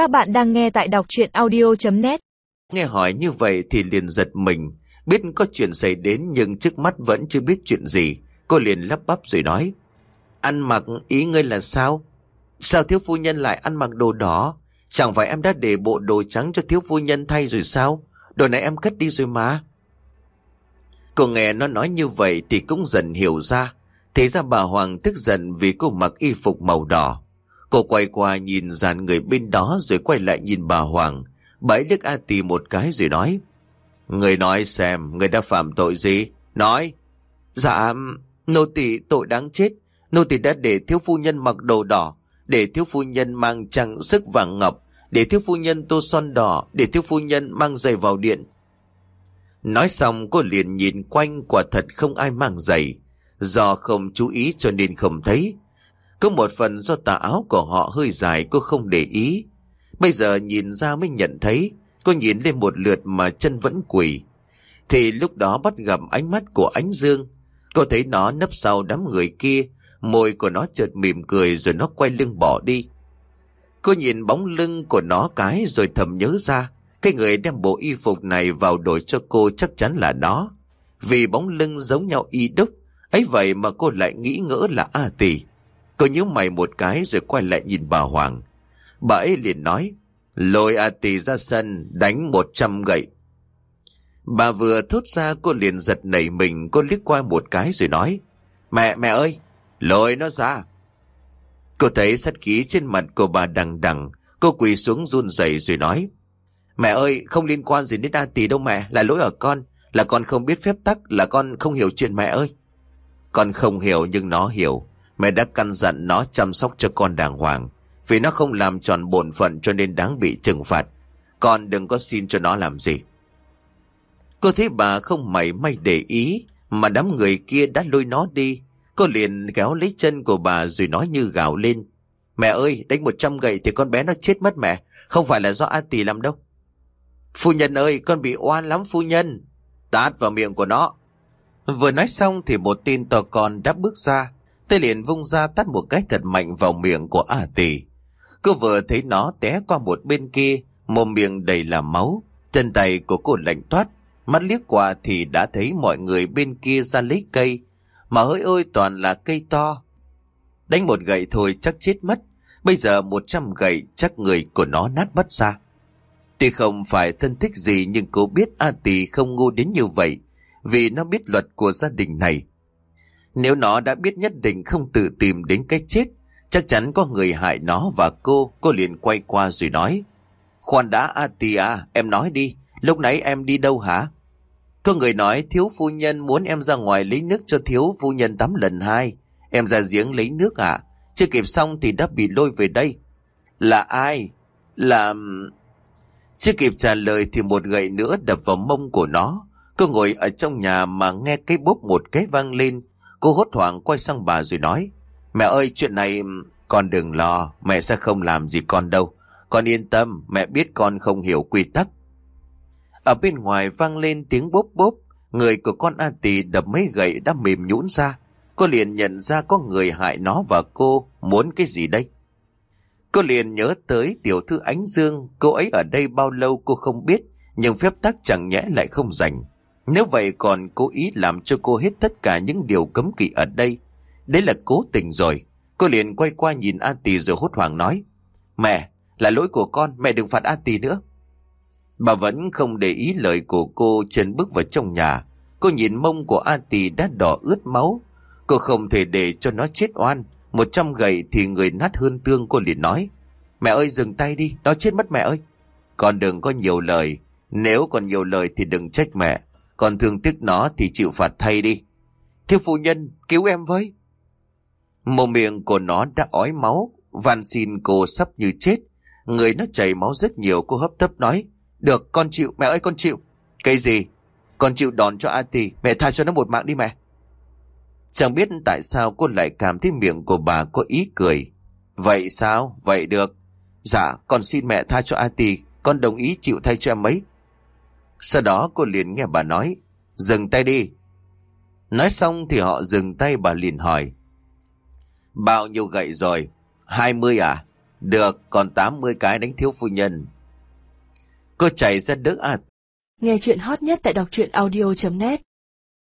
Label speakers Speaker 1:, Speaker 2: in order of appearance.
Speaker 1: Các bạn đang nghe tại đọc chuyện audio.net
Speaker 2: Nghe hỏi như vậy thì liền giật mình, biết có chuyện xảy đến nhưng trước mắt vẫn chưa biết chuyện gì. Cô liền lắp bắp rồi nói, ăn mặc ý ngươi là sao? Sao thiếu phu nhân lại ăn mặc đồ đỏ? Chẳng phải em đã để bộ đồ trắng cho thiếu phu nhân thay rồi sao? Đồ này em cất đi rồi mà. Cô nghe nó nói như vậy thì cũng dần hiểu ra. Thế ra bà Hoàng tức giận vì cô mặc y phục màu đỏ. Cô quay qua nhìn dàn người bên đó rồi quay lại nhìn bà Hoàng. Bà ấy liếc A Tì một cái rồi nói. Người nói xem, người đã phạm tội gì? Nói. Dạ, nô tỳ tội đáng chết. Nô tỳ đã để thiếu phu nhân mặc đồ đỏ, để thiếu phu nhân mang trang sức vàng ngọc, để thiếu phu nhân tô son đỏ, để thiếu phu nhân mang giày vào điện. Nói xong cô liền nhìn quanh quả thật không ai mang giày. Do không chú ý cho nên không thấy. Có một phần do tà áo của họ hơi dài cô không để ý. Bây giờ nhìn ra mới nhận thấy, cô nhìn lên một lượt mà chân vẫn quỳ. Thì lúc đó bắt gặp ánh mắt của ánh dương. Cô thấy nó nấp sau đám người kia, môi của nó chợt mỉm cười rồi nó quay lưng bỏ đi. Cô nhìn bóng lưng của nó cái rồi thầm nhớ ra, cái người đem bộ y phục này vào đổi cho cô chắc chắn là nó. Vì bóng lưng giống nhau y đúc, ấy vậy mà cô lại nghĩ ngỡ là A Tỷ. Cô nhíu mày một cái rồi quay lại nhìn bà Hoàng. Bà ấy liền nói, lôi A tì ra sân, đánh một trăm gậy. Bà vừa thốt ra cô liền giật nảy mình, cô liếc qua một cái rồi nói, Mẹ, mẹ ơi, lôi nó ra. Cô thấy sát khí trên mặt của bà đằng đằng, cô quỳ xuống run rẩy rồi nói, Mẹ ơi, không liên quan gì đến A tì đâu mẹ, là lỗi ở con, là con không biết phép tắc, là con không hiểu chuyện mẹ ơi. Con không hiểu nhưng nó hiểu. Mẹ đã căn dặn nó chăm sóc cho con đàng hoàng. Vì nó không làm tròn bổn phận cho nên đáng bị trừng phạt. Con đừng có xin cho nó làm gì. Cô thấy bà không mảy may để ý, mà đám người kia đã lôi nó đi. Cô liền kéo lấy chân của bà rồi nói như gào lên. Mẹ ơi, đánh một trăm gậy thì con bé nó chết mất mẹ. Không phải là do A Tỷ làm đâu. Phu nhân ơi, con bị oan lắm phu nhân. Tát vào miệng của nó. Vừa nói xong thì một tin tờ con đã bước ra. Tay liền vung ra tắt một cái thật mạnh vào miệng của A Tỷ. Cô vừa thấy nó té qua một bên kia, mồm miệng đầy là máu. Chân tay của cô lạnh toát, mắt liếc qua thì đã thấy mọi người bên kia ra lấy cây. Mà hỡi ôi toàn là cây to. Đánh một gậy thôi chắc chết mất. Bây giờ một trăm gậy chắc người của nó nát mất ra. Tuy không phải thân thích gì nhưng cô biết A Tỷ không ngu đến như vậy vì nó biết luật của gia đình này. Nếu nó đã biết nhất định không tự tìm đến cái chết, chắc chắn có người hại nó và cô, cô liền quay qua rồi nói. Khoan đã A Tỷ à, em nói đi, lúc nãy em đi đâu hả? Có người nói thiếu phu nhân muốn em ra ngoài lấy nước cho thiếu phu nhân tắm lần hai. Em ra giếng lấy nước à? Chưa kịp xong thì đã bị lôi về đây. Là ai? Là... Chưa kịp trả lời thì một gậy nữa đập vào mông của nó. Cô ngồi ở trong nhà mà nghe cái bốp một cái vang lên. Cô hốt hoảng quay sang bà rồi nói. Mẹ ơi chuyện này con đừng lo. Mẹ sẽ không làm gì con đâu. Con yên tâm mẹ biết con không hiểu quy tắc. Ở bên ngoài vang lên tiếng bốp bốp. Người của con A Tì đập mấy gậy đã mềm nhũn ra. Cô liền nhận ra có người hại nó và cô muốn cái gì đây. Cô liền nhớ tới tiểu thư Ánh Dương, cô ấy ở đây bao lâu cô không biết, nhưng phép tắc chẳng nhẽ lại không dành. Nếu vậy còn cố ý làm cho cô hết tất cả những điều cấm kỵ ở đây. Đấy là cố tình rồi. Cô liền quay qua nhìn A Tì rồi hốt hoảng nói. Mẹ, là lỗi của con, mẹ đừng phạt A Tì nữa. Bà vẫn không để ý lời của cô chân bước vào trong nhà. Cô nhìn mông của A Tì đã đỏ ướt máu. Cô không thể để cho nó chết oan. Một trăm gậy thì người nát hơn tương cô liền nói. Mẹ ơi dừng tay đi, nó chết mất mẹ ơi. Con đừng có nhiều lời. Nếu còn nhiều lời thì đừng trách mẹ. Còn thương tiếc nó thì chịu phạt thay đi. Thiếu phụ nhân, cứu em với. Mồm miệng của nó đã ói máu. Van xin cô sắp như chết. Người nó chảy máu rất nhiều cô hấp tấp nói. Được, con chịu, mẹ ơi con chịu. Cái gì? Con chịu đòn cho A Tì, mẹ tha cho nó một mạng đi mẹ. Chẳng biết tại sao cô lại cảm thấy miệng của bà có ý cười. Vậy sao? Vậy được. Dạ, con xin mẹ tha cho A Tì, con đồng ý chịu thay cho em ấy. Sau đó cô liền nghe bà nói, dừng tay đi. Nói xong thì họ dừng tay bà liền hỏi. Bao nhiêu gậy rồi? Hai mươi à? Được, còn 80 cái đánh thiếu phu nhân. Cô chạy ra đỡ à
Speaker 3: Nghe chuyện hot nhất tại đọc truyện audio.net